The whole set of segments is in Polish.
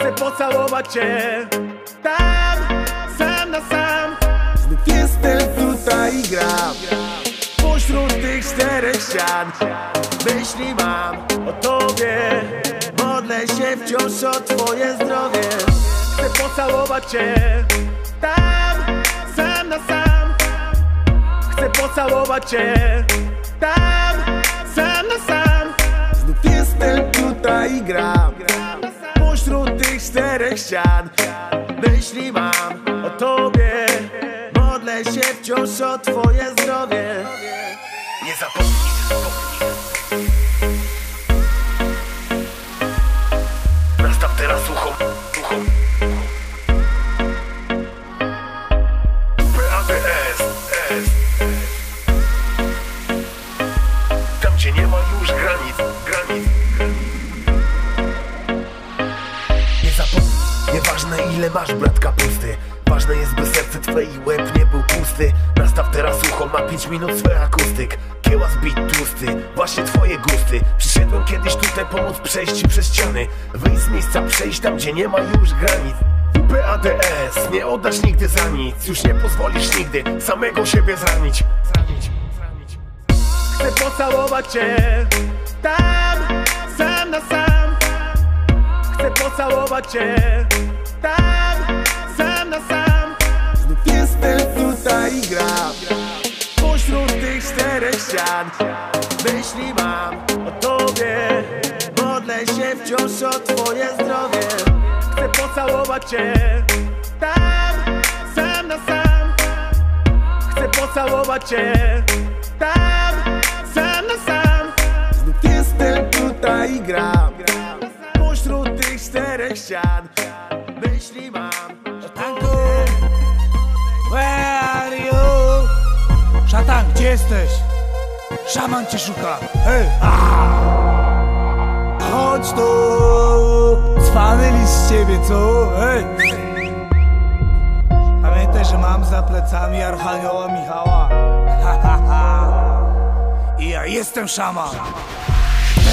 Chcę pocałować cię. Tam, sam na sam. Znów jestem tutaj i gram. Pośród tych czterech ścian. Myśli mam o tobie. Modlę się wciąż o twoje zdrowie. Chcę pocałować cię. Tam, sam na sam. Chcę pocałować cię. Tam, sam na sam. Znów jestem tutaj i gram tych czterech ścian. Myśli mam o tobie Modlę się wciąż o twoje zdrowie. Nie zapomnij Nastaw zapomnij, nieważne ile masz brat kapusty Ważne jest by serce twe i łeb nie był pusty. Nastaw teraz ucho, ma 5 minut swe akustyk. Kiełas beat tłusty, właśnie twoje gusty. Przyszedłem kiedyś tutaj pomóc przejść przez ściany. Wyjść z miejsca, przejść tam gdzie nie ma już granic. PADS, nie oddasz nigdy za nic. Już nie pozwolisz nigdy samego siebie zranić. Zranić, zranić. Chcę pocałować cię Tam, pocałować cię Tam, sam na sam. Znów jestem tutaj i gram. Pośród tych czterech ścian Myśli mam o tobie. Modlę się wciąż o twoje zdrowie. Chcę pocałować cię Tam, sam na sam. Chcę pocałować cię Tam, sam na sam. Znów jestem tutaj i gram Myśli mam o Tanku! Where are you? Szatan, gdzie jesteś? Szaman cię szuka! Hej! Chodź tu! Cwany list z ciebie, co? Hej! Pamiętaj, że mam za plecami Archanioła Michała. Ha, ha, ha. I ja jestem szaman.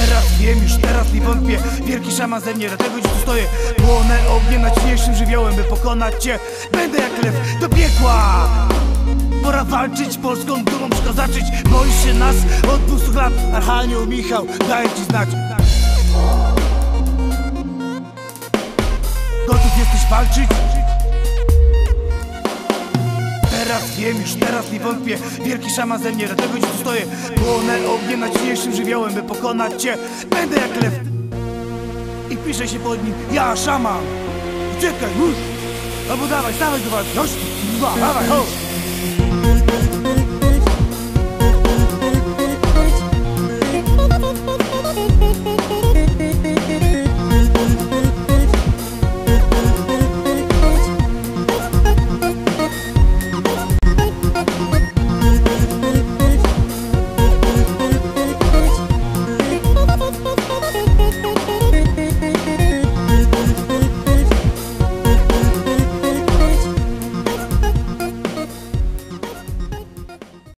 Teraz wiem, już teraz nie wątpię. Wielki szaman ze mnie, dlatego dziś tu stoję? Płonę ogniem najsilniejszym żywiołem By pokonać cię, będę jak lew do piekła. Pora walczyć, polską dumą przykazaczyć Boisz się nas? Od 200 lat Archanioł Michał, daję ci znać. Gotów jesteś walczyć? Teraz wiem, już teraz nie wątpię. Wielki szaman ze mnie, dlatego dziś tu stoję. Płonę ogniem najsilniejszym żywiołem By pokonać cię, będę jak lew. I piszę się pod nim, ja szaman Uciekaj, już Albo dawaj, dawaj do walki, chodź, dawaj,